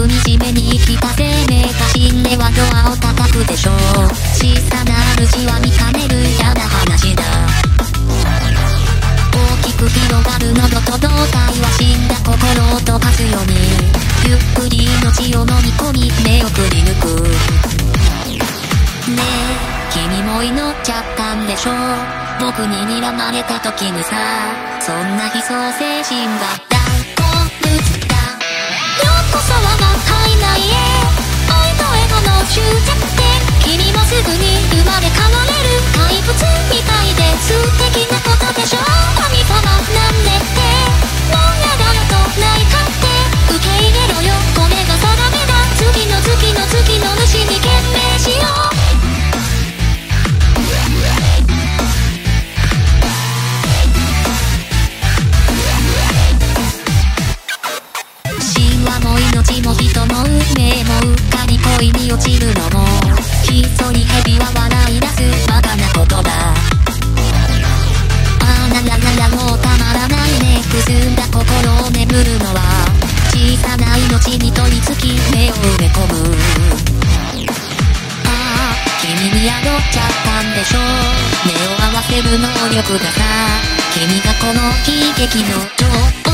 く惨めに生きた生命が死んではドアを叩くでしょう小さな主は見かねる嫌な話だ大きく広がる喉と胴体は死んだ心を溶かすようにゆっくり命を飲み込み目をくり抜くねえ君も祈っちゃったんでしょう僕に睨まれた時にさそんな悲壮精神が恋に落ちるのもひっそり蛇は笑い出すバカなことだあーらららもうたまらないねくすんだ心を眠るのは小さな命に取り付き目を埋め込む。ああ君に宿っちゃったんでしょ目を合わせる能力がさ。君がこの悲劇の女王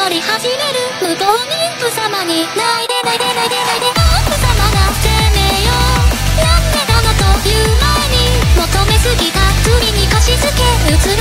踊り始める無糖妊婦様に泣いて泣いて泣いて泣いて奥様な生命よ。なんでだのという前に求めすぎた。罪に貸し付け。うつ